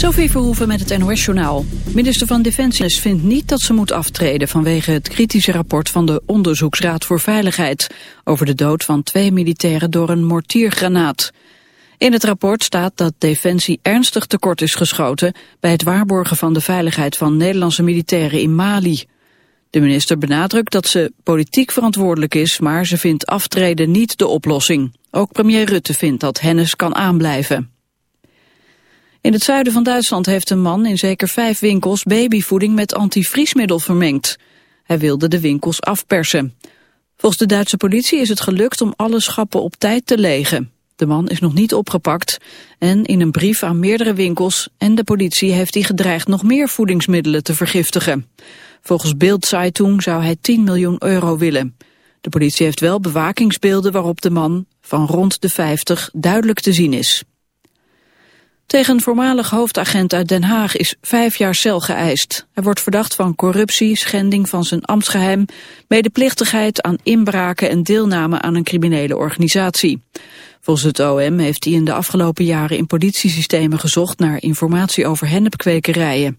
Sophie Verhoeven met het NOS-journaal. Minister van Defensie vindt niet dat ze moet aftreden... vanwege het kritische rapport van de Onderzoeksraad voor Veiligheid... over de dood van twee militairen door een mortiergranaat. In het rapport staat dat Defensie ernstig tekort is geschoten... bij het waarborgen van de veiligheid van Nederlandse militairen in Mali. De minister benadrukt dat ze politiek verantwoordelijk is... maar ze vindt aftreden niet de oplossing. Ook premier Rutte vindt dat Hennis kan aanblijven. In het zuiden van Duitsland heeft een man in zeker vijf winkels babyvoeding met antivriesmiddel vermengd. Hij wilde de winkels afpersen. Volgens de Duitse politie is het gelukt om alle schappen op tijd te legen. De man is nog niet opgepakt en in een brief aan meerdere winkels en de politie heeft hij gedreigd nog meer voedingsmiddelen te vergiftigen. Volgens Bild Zeitung zou hij 10 miljoen euro willen. De politie heeft wel bewakingsbeelden waarop de man van rond de 50 duidelijk te zien is. Tegen voormalig hoofdagent uit Den Haag is vijf jaar cel geëist. Hij wordt verdacht van corruptie, schending van zijn ambtsgeheim, medeplichtigheid aan inbraken en deelname aan een criminele organisatie. Volgens het OM heeft hij in de afgelopen jaren in politiesystemen gezocht naar informatie over hennepkwekerijen.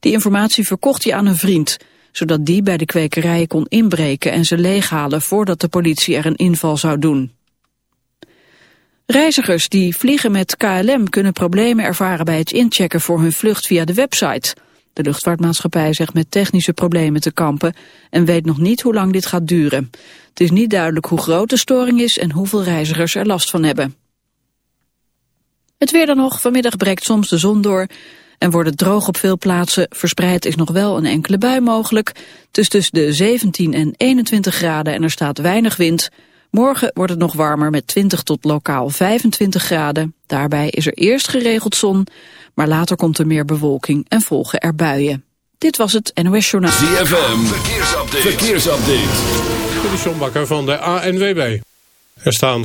Die informatie verkocht hij aan een vriend, zodat die bij de kwekerijen kon inbreken en ze leeghalen voordat de politie er een inval zou doen. Reizigers die vliegen met KLM kunnen problemen ervaren bij het inchecken voor hun vlucht via de website. De luchtvaartmaatschappij zegt met technische problemen te kampen en weet nog niet hoe lang dit gaat duren. Het is niet duidelijk hoe groot de storing is en hoeveel reizigers er last van hebben. Het weer dan nog. Vanmiddag breekt soms de zon door en wordt het droog op veel plaatsen. Verspreid is nog wel een enkele bui mogelijk. Het is tussen de 17 en 21 graden en er staat weinig wind. Morgen wordt het nog warmer met 20 tot lokaal 25 graden. Daarbij is er eerst geregeld zon, maar later komt er meer bewolking en volgen er buien. Dit was het NOS Journaal. ZFM, verkeersupdate. verkeersupdate. De Bakker van de ANWB. Er staan...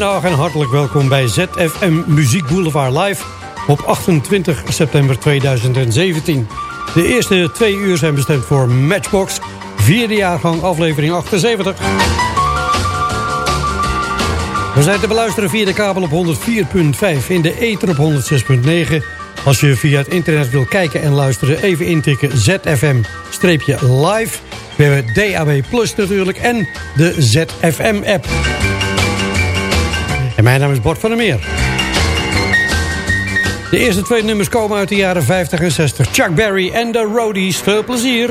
Goedemiddag en hartelijk welkom bij ZFM Muziek Boulevard Live op 28 september 2017. De eerste twee uur zijn bestemd voor Matchbox, vierde jaargang aflevering 78. We zijn te beluisteren via de kabel op 104.5, in de ether op 106.9. Als je via het internet wil kijken en luisteren, even intikken ZFM-live. We hebben DAB Plus natuurlijk en de ZFM-app. En mijn naam is Bart van der Meer. De eerste twee nummers komen uit de jaren 50 en 60. Chuck Berry en de Roadies. Veel plezier!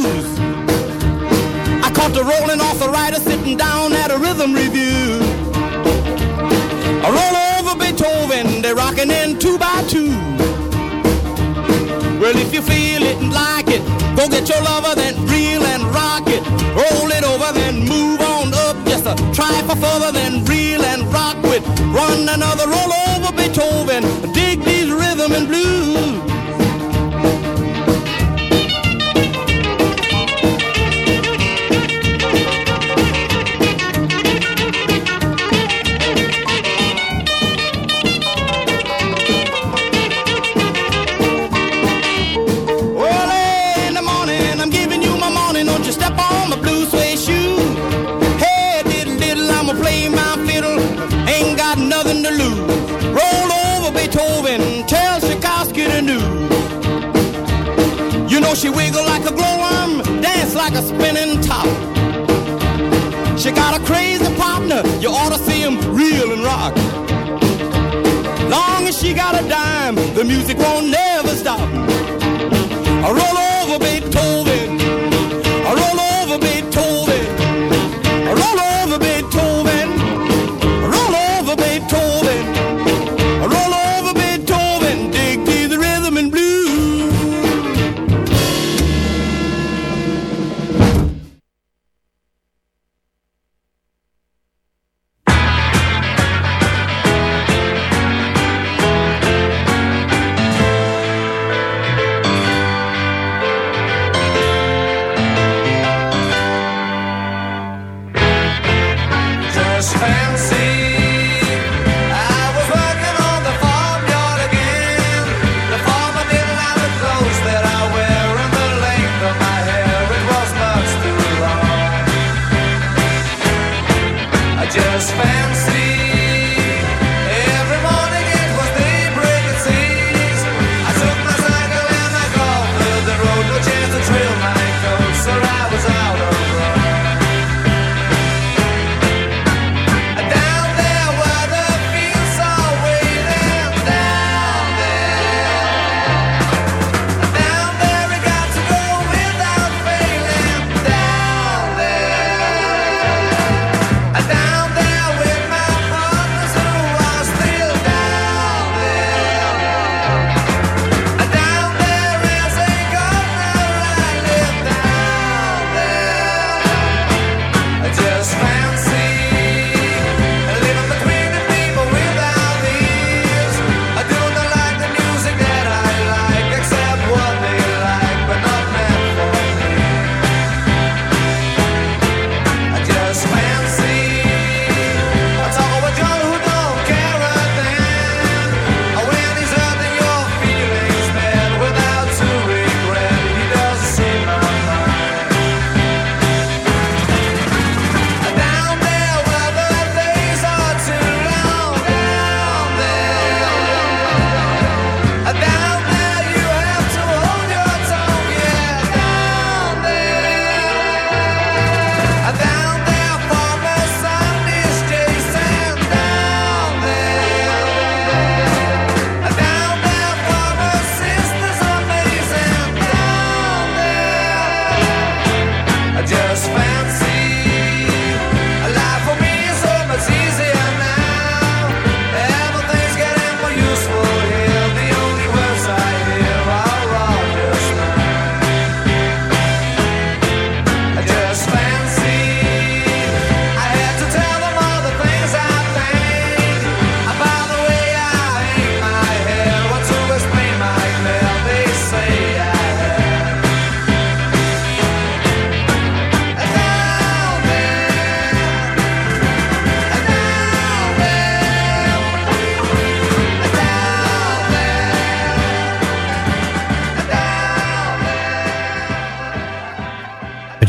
Caught the rolling arthritis sitting down at a rhythm review. I roll over Beethoven, they're rocking in two by two. Well, if you feel it and like it, go get your lover, then reel and rock it. Roll it over, then move on up. Just a try for further, then reel and rock with. Run another roll over Beethoven. Dig these rhythm and blues. Like a spinning top. She got a crazy partner, you ought to see him reel and rock. Long as she got a dime, the music won't never stop. Roll over Beethoven,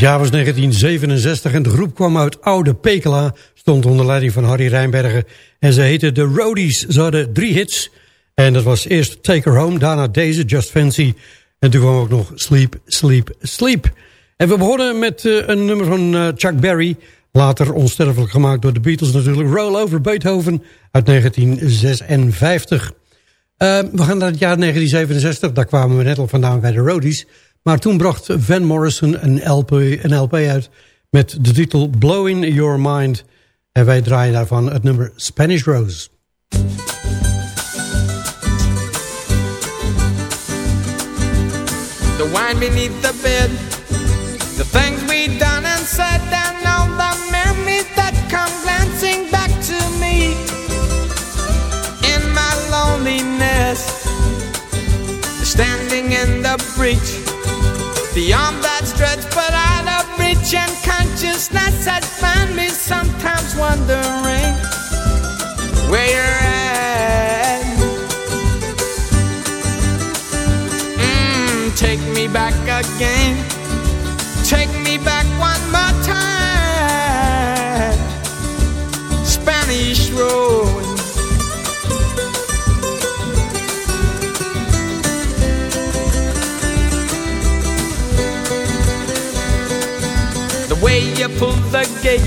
jaar was 1967 en de groep kwam uit Oude Pekela, stond onder leiding van Harry Rijnbergen. En ze heette The Roadies. Ze hadden drie hits. En dat was eerst Take Her Home, daarna deze, Just Fancy. En toen kwam ook nog Sleep, Sleep, Sleep. En we begonnen met uh, een nummer van uh, Chuck Berry. Later onsterfelijk gemaakt door de Beatles natuurlijk. Roll Over Beethoven uit 1956. Uh, we gaan naar het jaar 1967. Daar kwamen we net al vandaan bij de Roadies. Maar toen bracht Van Morrison een LP, een LP uit met de titel Blowing Your Mind. En wij draaien daarvan het nummer Spanish Rose. The wine beneath the bed The things we done and said And all the memories that come glancing back to me In my loneliness Standing in the breach Beyond that stretch, but out of reach and consciousness has found me sometimes wondering where you're at. Mm, take me back again. Take me back one more time. Spanish Road. The gate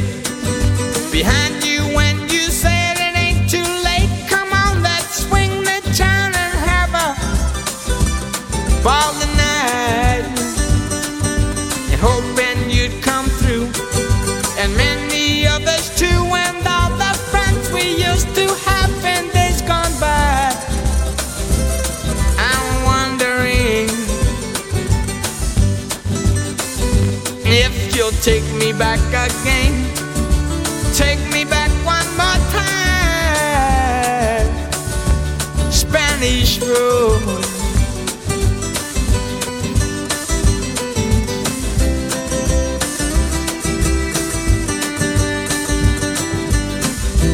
behind you when you said it ain't too late. Come on, let's swing the town and have a ball back again. Take me back one more time. Spanish Road.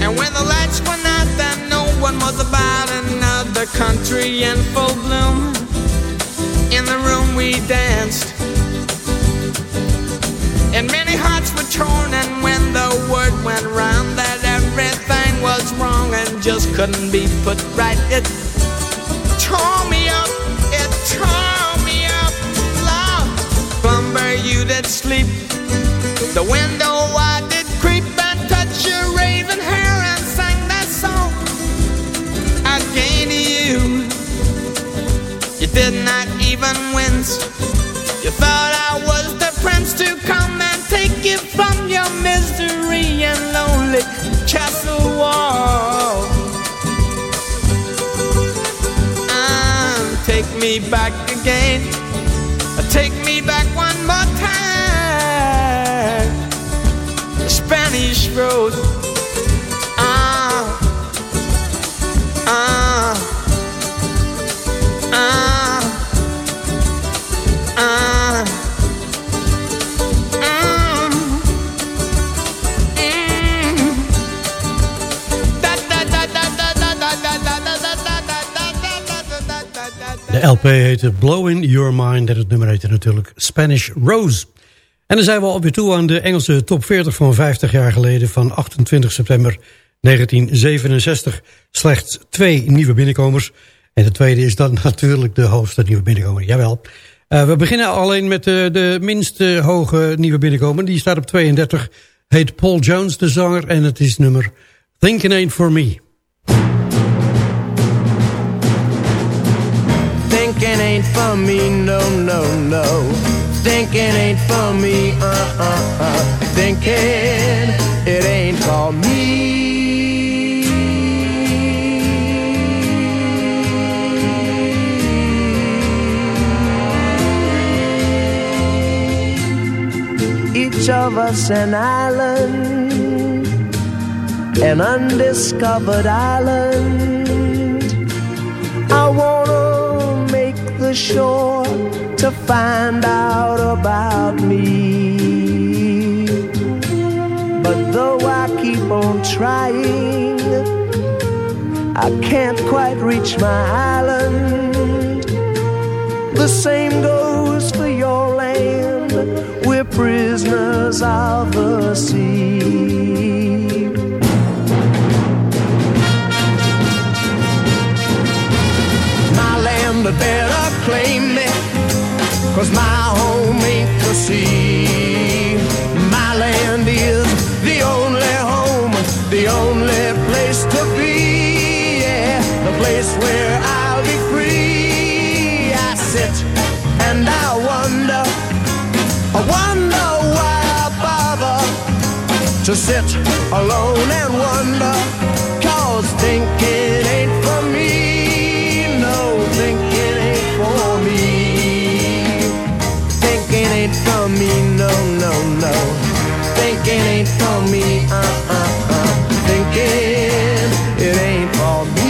And when the lights went out, then no one was about another country in full bloom. In the room we danced torn, and when the word went round that everything was wrong and just couldn't be put right, it tore me up, it tore me up. Love, slumber you did sleep, the window I did creep and touch your raven hair and sang that song again to you. You did not even wince. You thought I was castle wall. And take me back again. Take me back one more time. The Spanish Rose. LP heette Blowing Your Mind en het nummer heette natuurlijk Spanish Rose. En dan zijn we alweer toe aan de Engelse top 40 van 50 jaar geleden van 28 september 1967. Slechts twee nieuwe binnenkomers. En de tweede is dan natuurlijk de hoogste nieuwe binnenkomer, jawel. Uh, we beginnen alleen met de, de minste hoge nieuwe binnenkomer. Die staat op 32, heet Paul Jones, de zanger. En het is nummer Thinking Ain't For Me. Thinking ain't for me, no, no, no. Thinking ain't for me, uh, uh, uh. Thinking it ain't for me. Each of us an island, an undiscovered island. Shore to find out about me. But though I keep on trying, I can't quite reach my island. The same goes for your land. We're prisoners prisoners of the sea. Better claim me, cause my home ain't the sea. My land is the only home, the only place to be, yeah, the place where I'll be free. I sit and I wonder, I wonder why I bother to sit alone and wonder, cause thinking ain't for me, Thinking ain't for me, uh, uh, uh. Thinking it ain't for me.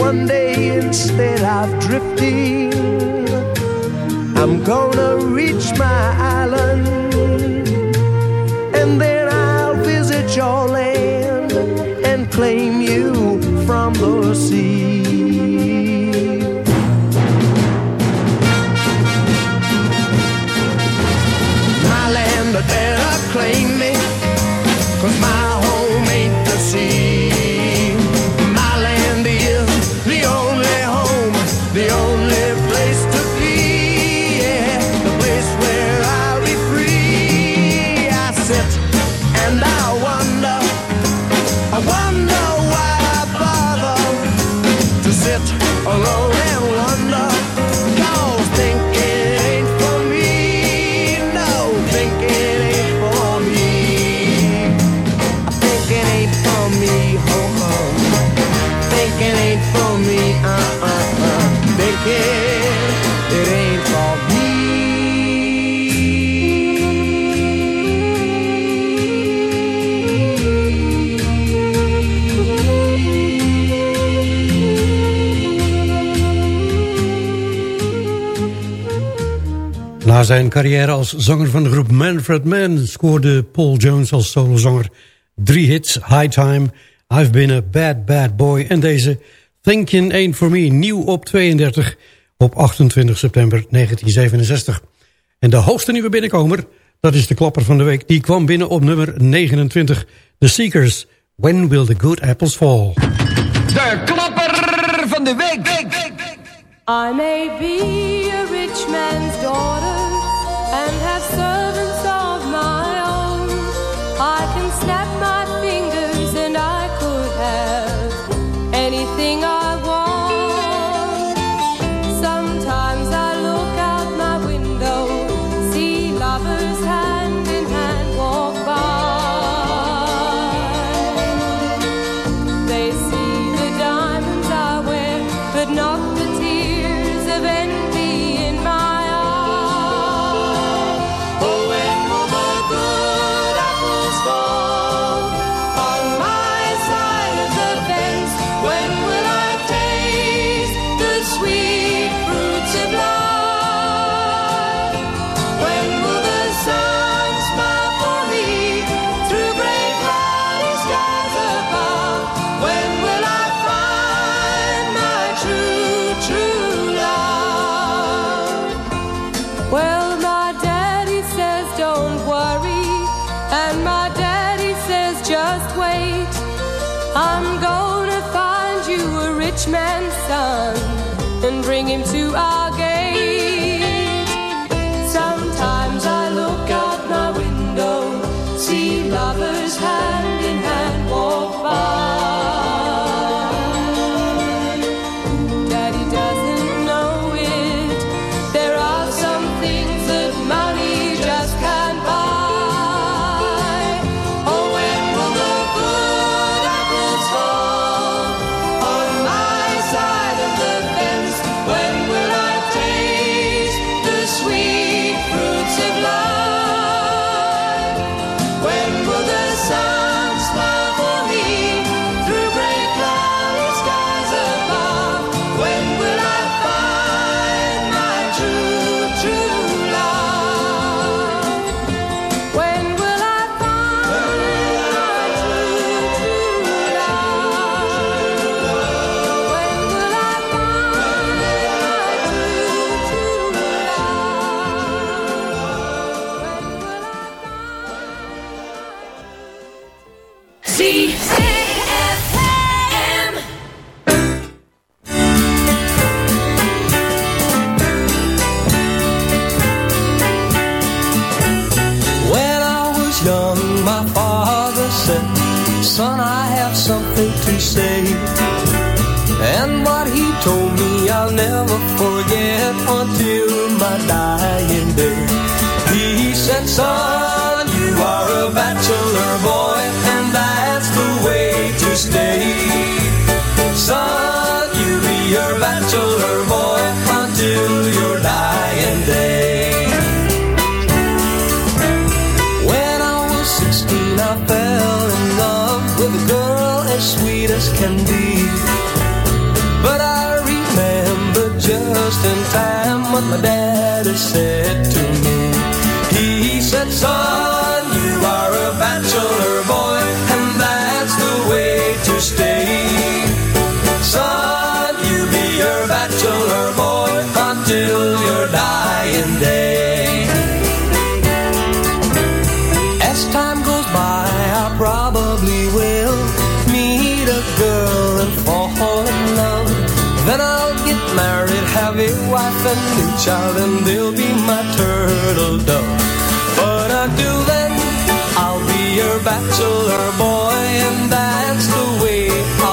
One day instead of drifting, I'm gonna reach my island Na zijn carrière als zanger van de groep Manfred Mann... scoorde Paul Jones als solozanger drie hits. High Time, I've Been a Bad Bad Boy... en deze Thinking Ain't For Me, nieuw op 32... op 28 september 1967. En de hoogste nieuwe binnenkomer, dat is de klapper van de week... die kwam binnen op nummer 29. The Seekers, When Will the Good Apples Fall? De klapper van de week. I may be a rich man's daughter and have servants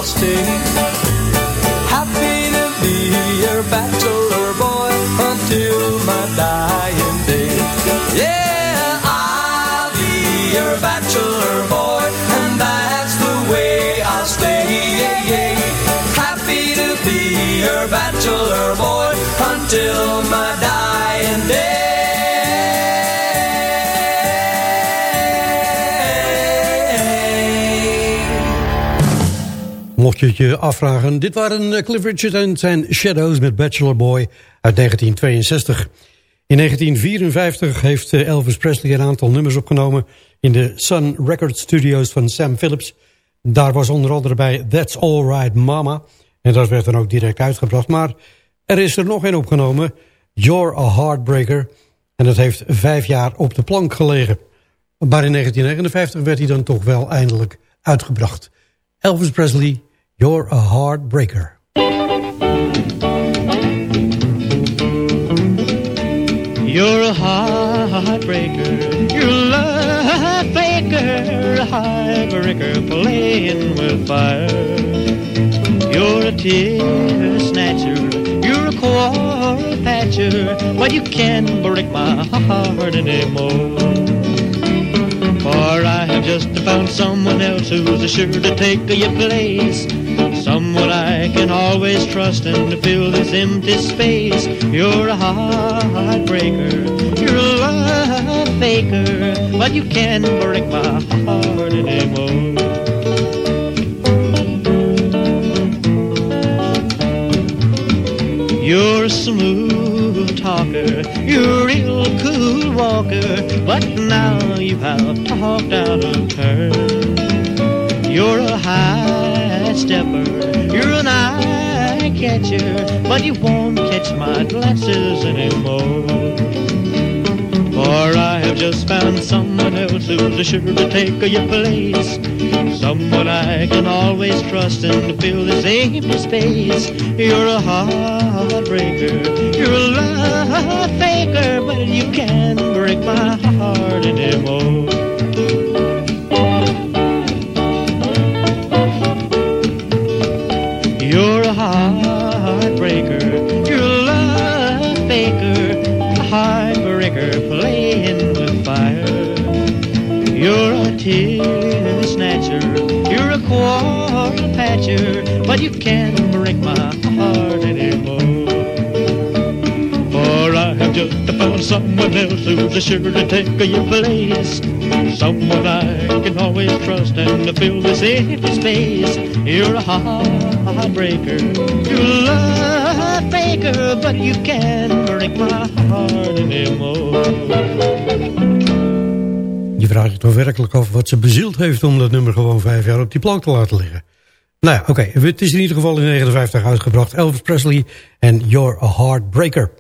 I'll. Happy to be your bachelor boy until my dying day. Yeah, I'll be your bachelor boy, and that's the way I'll stay. Yeah, yeah. Happy to be your bachelor boy until my dying Afvragen, dit waren eh, Cliff Richard en zijn Shadows met Bachelor Boy uit 1962. In 1954 heeft eh, Elvis Presley een aantal nummers opgenomen in de Sun Record Studios van Sam Phillips. Daar was onder andere bij That's Alright Mama en dat werd dan ook direct uitgebracht. Maar er is er nog een opgenomen, You're a Heartbreaker. En dat heeft vijf jaar op de plank gelegen. Maar in 1959 werd hij dan toch wel eindelijk uitgebracht. Elvis Presley, You're a Heartbreaker. You're a heartbreaker, you're a love faker, a heartbreaker playing with fire. You're a tear snatcher, you're a quarrel patcher, but you can't break my heart anymore. For I have just found someone else who's sure to take your place. Someone I can always trust and fill this empty space. You're a heartbreaker, you're a love faker, but you can't break my heart anymore. You're a smooth talker, you're a real cool walker, but now you have talked out of turn. You're a high stepper, you're an eye catcher, but you won't catch my glances anymore. For I have just found someone else who's sure to take your place. Someone I can always trust and fill this empty space. You're a heartbreaker, you're a love faker, but you can't break my heart anymore. You're a heartbreaker, you're a love faker, a heartbreaker playing with fire. You're a tear snatcher, you're a quarrel patcher, but you can't break my heart anymore. For I have just found someone else who's sure to take your place. Someone I trust and space. You're a heartbreaker, but you break heart. Je vraagt je toch werkelijk af wat ze bezield heeft... om dat nummer gewoon vijf jaar op die plank te laten liggen. Nou ja, oké. Het is in ieder geval in 1959 uitgebracht. Elvis Presley en You're a Heartbreaker.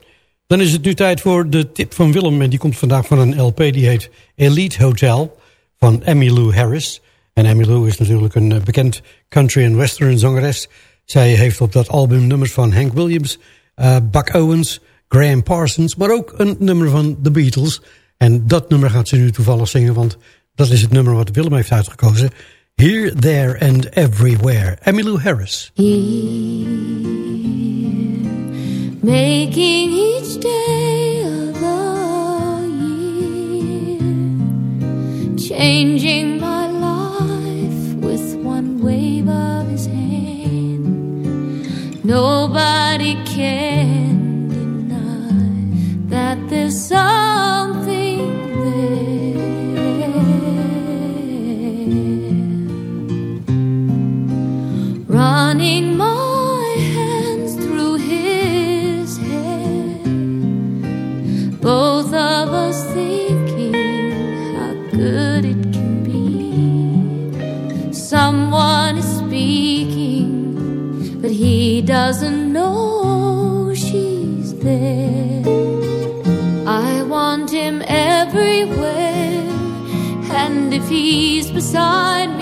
Dan is het nu tijd voor de tip van Willem. En die komt vandaag van een LP die heet Elite Hotel van Emmylou Harris. En Emmylou is natuurlijk een eh, bekend country en western zangeres. Zij heeft op dat album nummers van Hank Williams, uh, Buck Owens, Graham Parsons... maar ook een nummer van The Beatles. En dat nummer gaat ze nu toevallig zingen... want dat is het nummer wat Willem heeft uitgekozen. Here, There and Everywhere. Emmylou Harris. making each day changing my life with one wave of his hand. Nobody can deny that there's doesn't know she's there. I want him everywhere, and if he's beside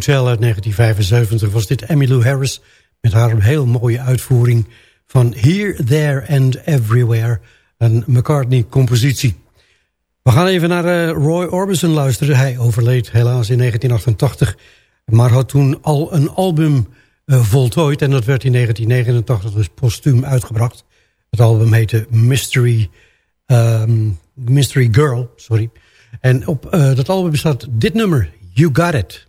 Hotel uit 1975 was dit Emmylou Harris... met haar heel mooie uitvoering van Here, There and Everywhere. Een McCartney-compositie. We gaan even naar eh, Roy Orbison luisteren. Hij overleed helaas in 1988, maar had toen al een album eh, voltooid... en dat werd in 1989 dus postuum uitgebracht. Het album heette Mystery, ehm, Mystery Girl, sorry... En op eh, dat album staat dit nummer, You Got It.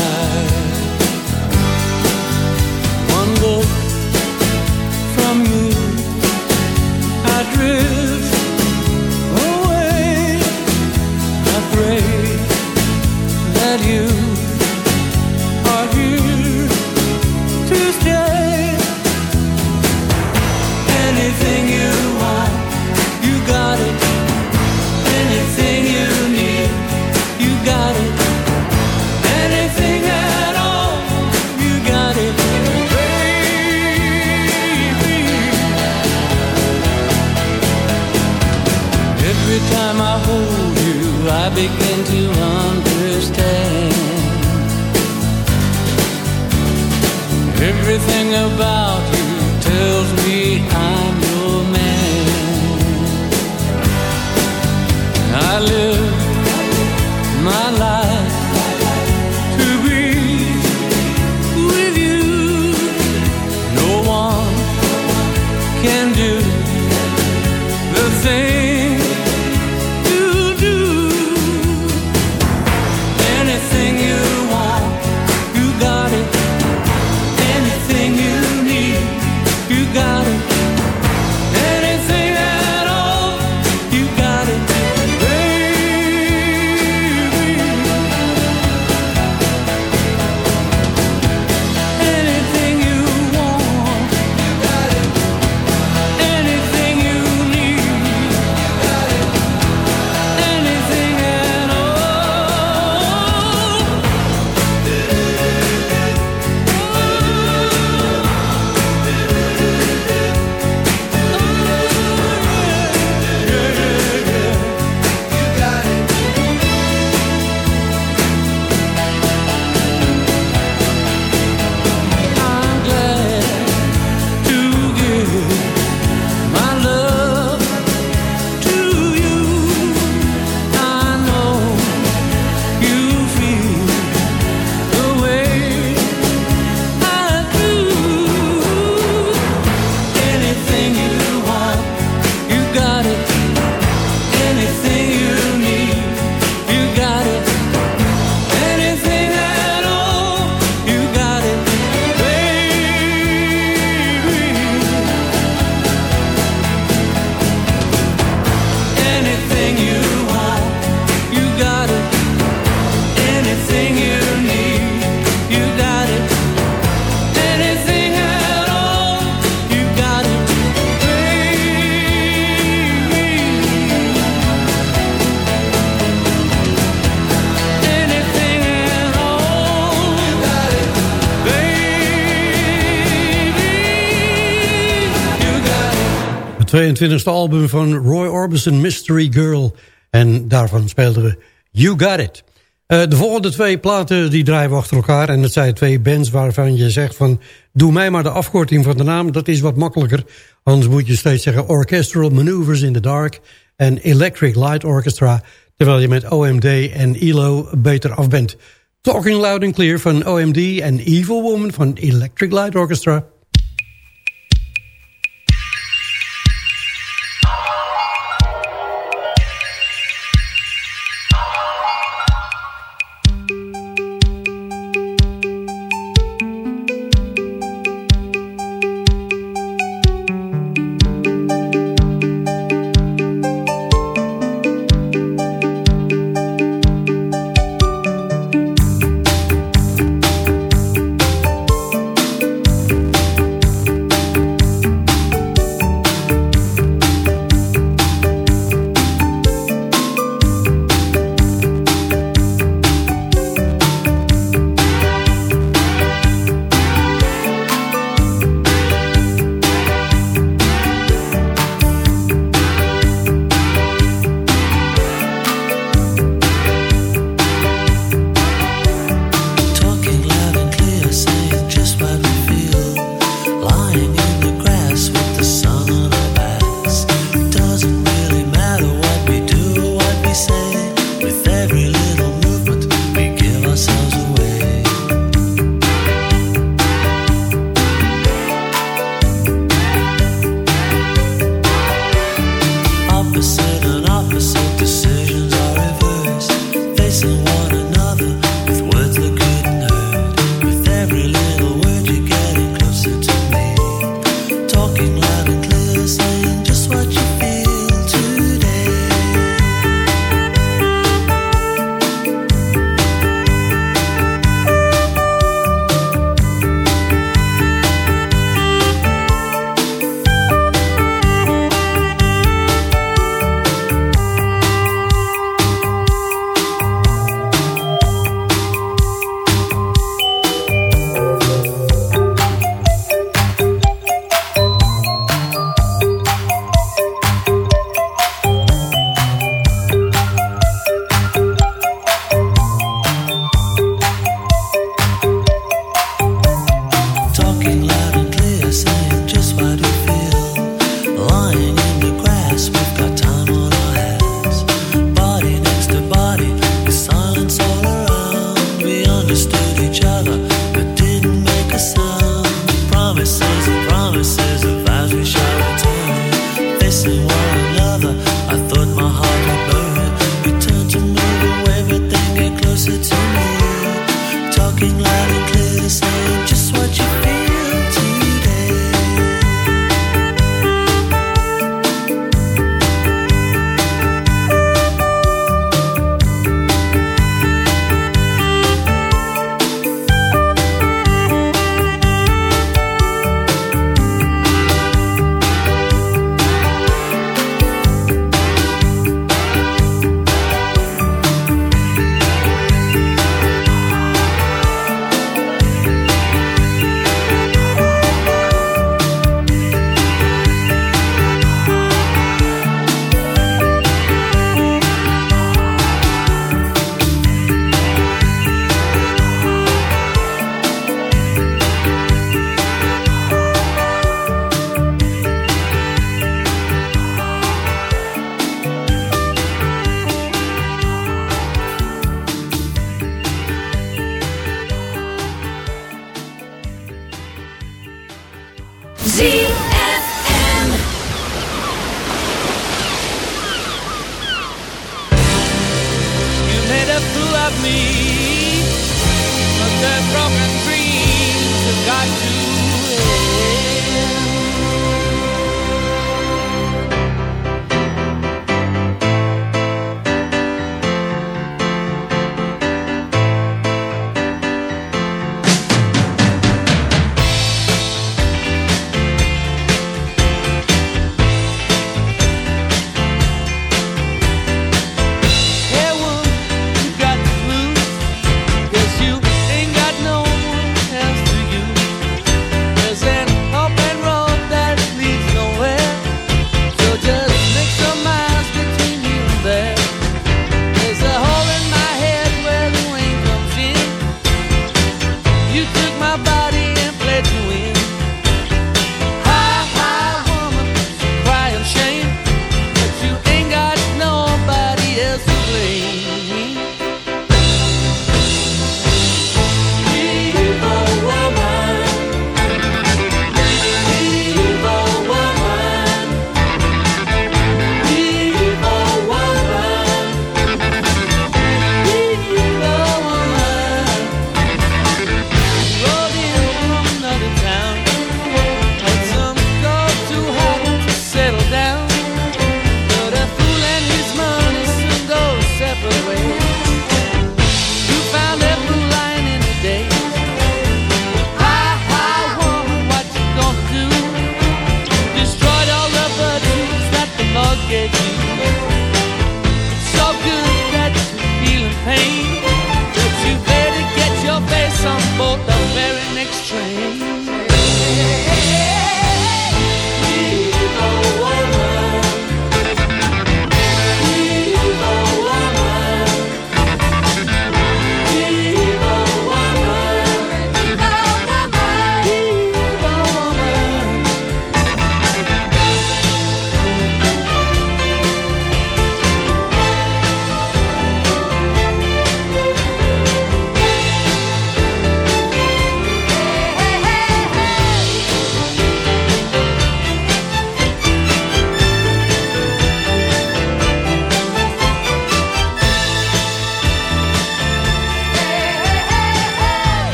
22e album van Roy Orbison, Mystery Girl. En daarvan speelden we You Got It. Eh, de volgende twee platen die draaien achter elkaar. En het zijn twee bands waarvan je zegt van... doe mij maar de afkorting van de naam, dat is wat makkelijker. Anders moet je steeds zeggen Orchestral Maneuvers in the Dark... en Electric Light Orchestra... terwijl je met OMD en ELO beter af bent. Talking Loud and Clear van OMD en Evil Woman van Electric Light Orchestra...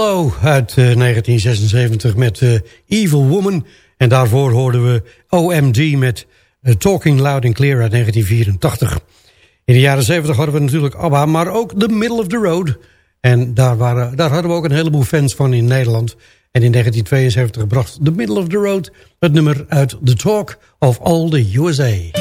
eh, uit eh, 1976 met eh, Evil Woman. En daarvoor hoorden we OMD met eh, Talking Loud and Clear uit 1984. In de jaren 70 hadden we natuurlijk ABBA, maar ook The Middle of the Road. En daar, waren, daar hadden we ook een heleboel fans van in Nederland. En in 1972 bracht The Middle of the Road het nummer uit The Talk of All the USA.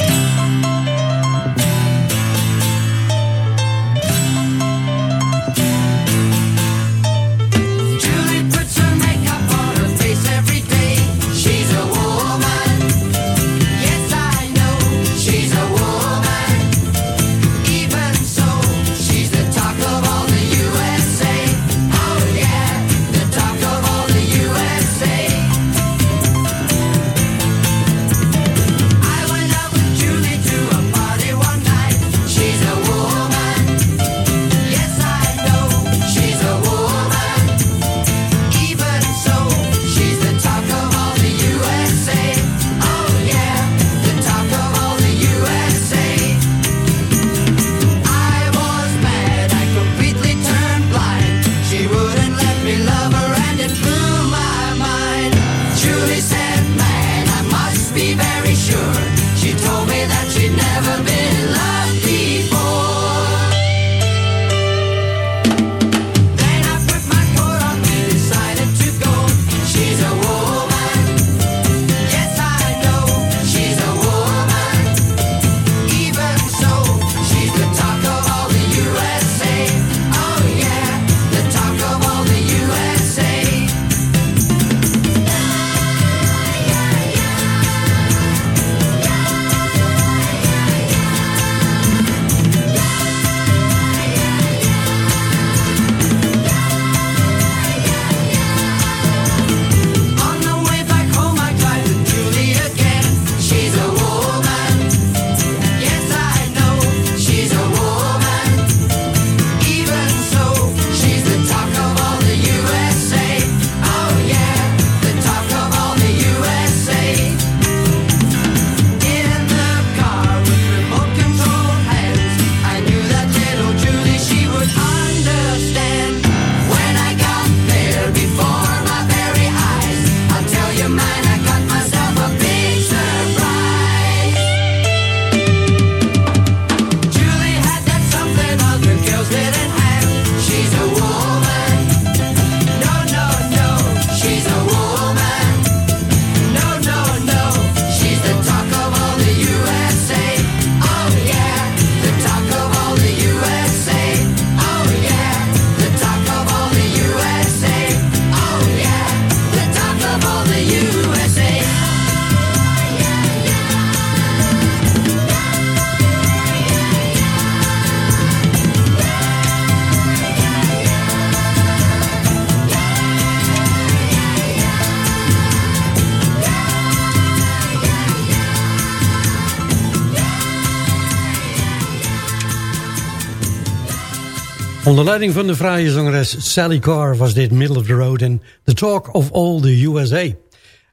Onder leiding van de fraaie zangeres Sally Carr was dit Middle of the Road en The Talk of All the USA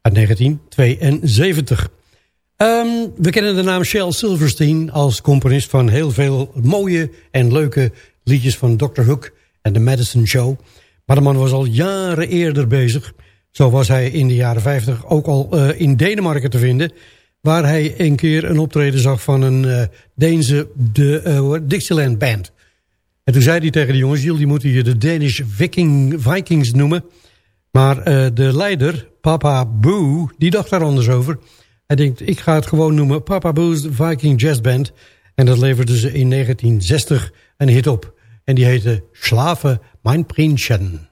uit 1972. Ehm, we kennen de naam Shel Silverstein als componist van heel veel mooie en leuke liedjes van Dr. Hook en The Madison Show. Maar de man was al jaren eerder bezig. Zo was hij in de jaren 50 ook al eh, in Denemarken te vinden... waar hij een keer een optreden zag van een eh, Deense de, eh, Dixieland Band... En toen zei hij tegen de jongens, jullie moeten je de Danish Viking, Vikings noemen. Maar eh, de leider, Papa Boo, die dacht daar anders over. Hij denkt, ik ga het gewoon noemen Papa Boo's Viking Jazz Band. En dat leverde ze in 1960 een hit op. En die heette Slaven Mein Prinschen.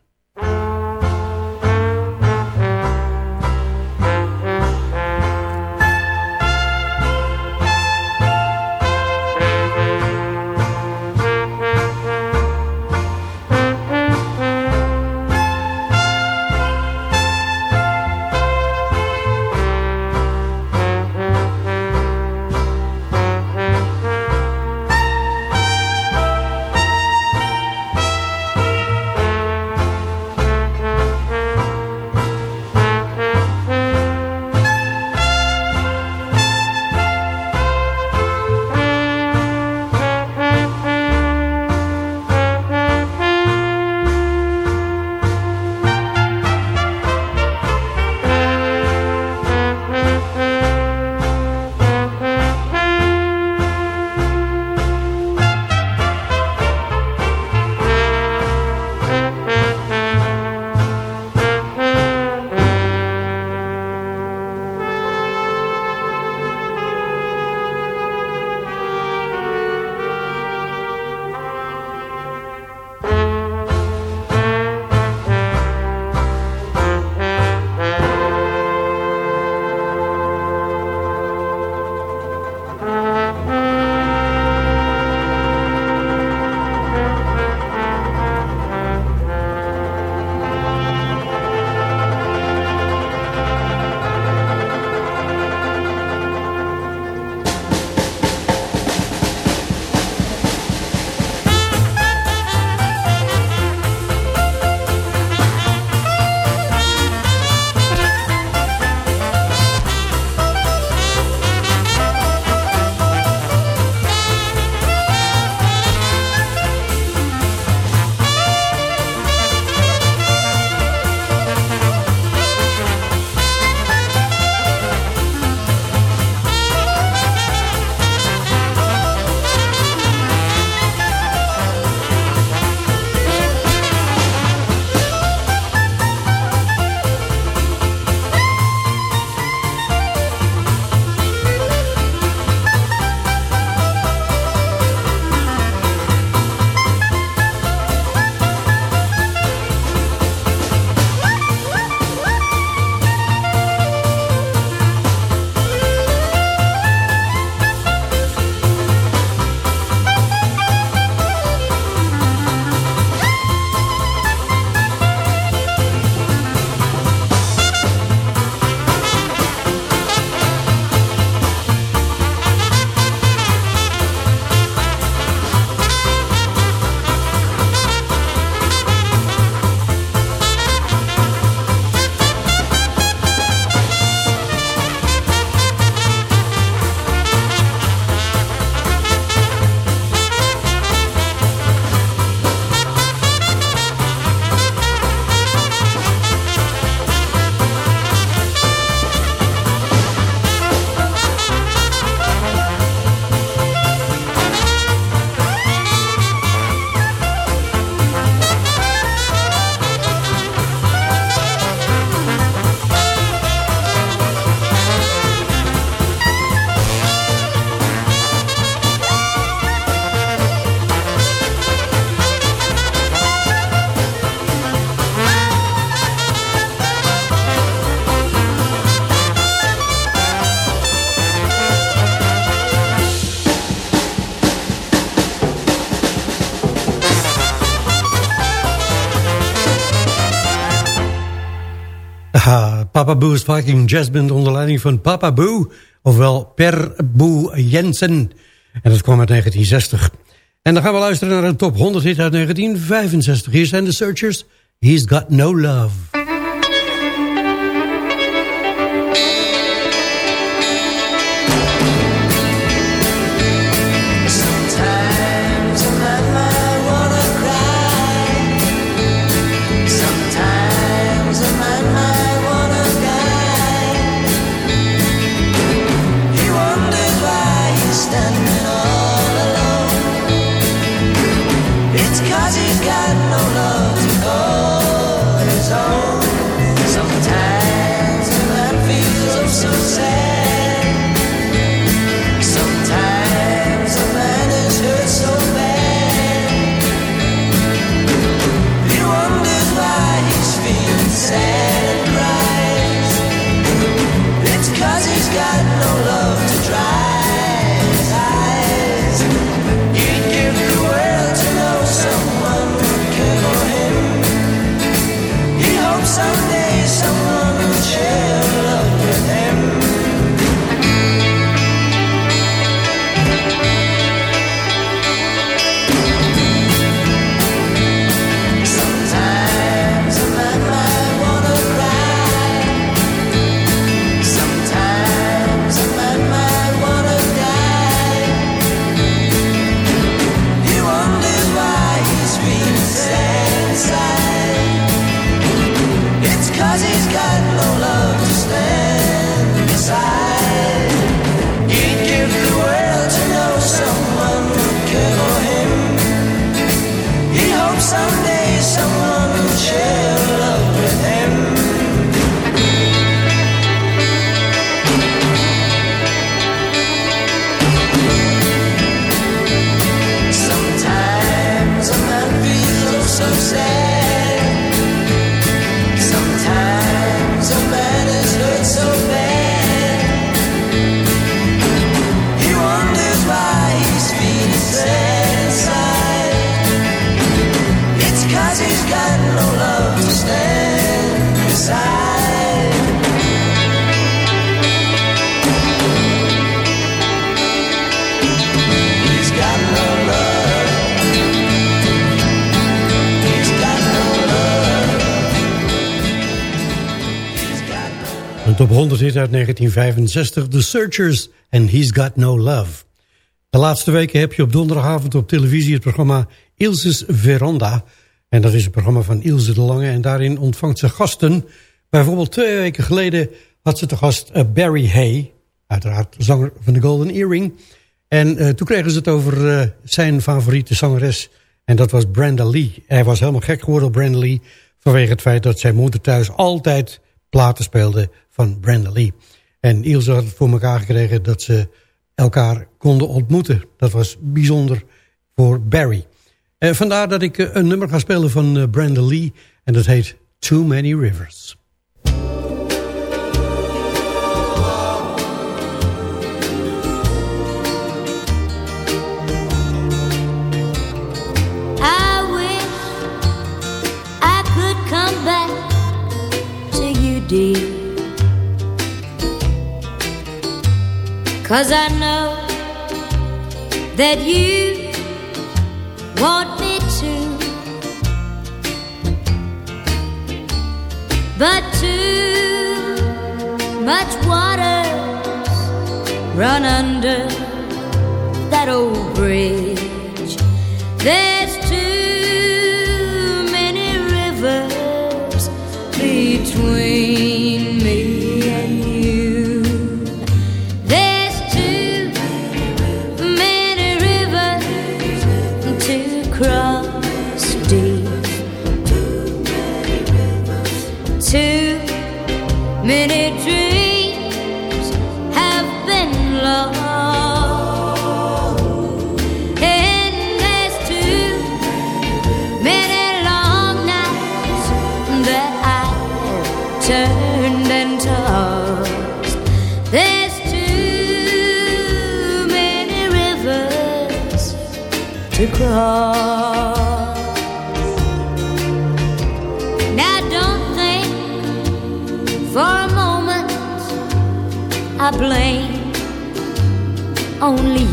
Ja, Papa Boo's Viking Jazz Band onder leiding van Papa Boo, ofwel Per Boo Jensen. En dat kwam uit 1960. En dan gaan we luisteren naar een top 100 hit uit 1965. Hier zijn de Searchers, He's Got No Love. Uit 1965, The Searchers en He's Got No Love. De laatste weken heb je op donderdagavond op televisie het programma Ilse's Veranda. En dat is een programma van Ilse de Lange en daarin ontvangt ze gasten. Bijvoorbeeld twee weken geleden had ze te gast eh, Barry Hay, uiteraard zanger van de Golden Earring. En eh, toen kregen ze het over eh, zijn favoriete zangeres en dat was Brenda Lee. Hij was helemaal gek geworden op Brenda Lee vanwege het feit dat zijn moeder thuis altijd platen speelde van Brenda Lee. En Ilse had het voor elkaar gekregen dat ze elkaar konden ontmoeten. Dat was bijzonder voor Barry. Eh, vandaar dat ik eh, een nummer ga spelen van eh, Brenda Lee. En dat heet Too Many Rivers. I Cause I know that you want me to. But too much water's run under that old bridge.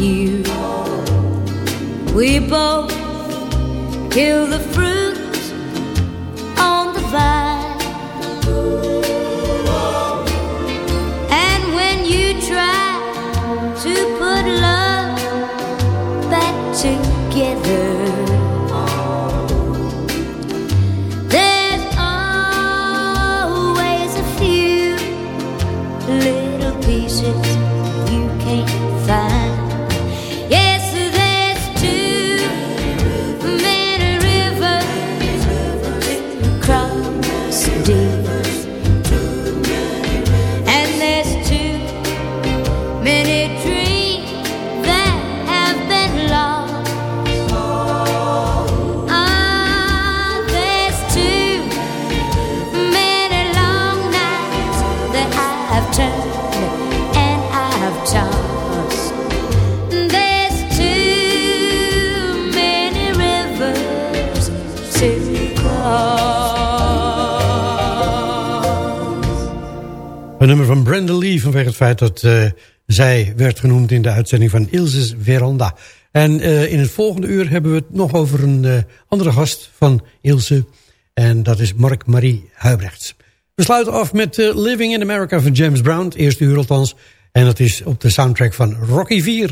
you. We both kill the fruit. dat eh, zij werd genoemd in de uitzending van Ilses Veranda. En eh, in het volgende uur hebben we het nog over een eh, andere gast van Ilse. En dat is Mark-Marie Huibrechts. We sluiten af met Living in America van James Brown. Eerste uur althans. En dat is op de soundtrack van Rocky 4.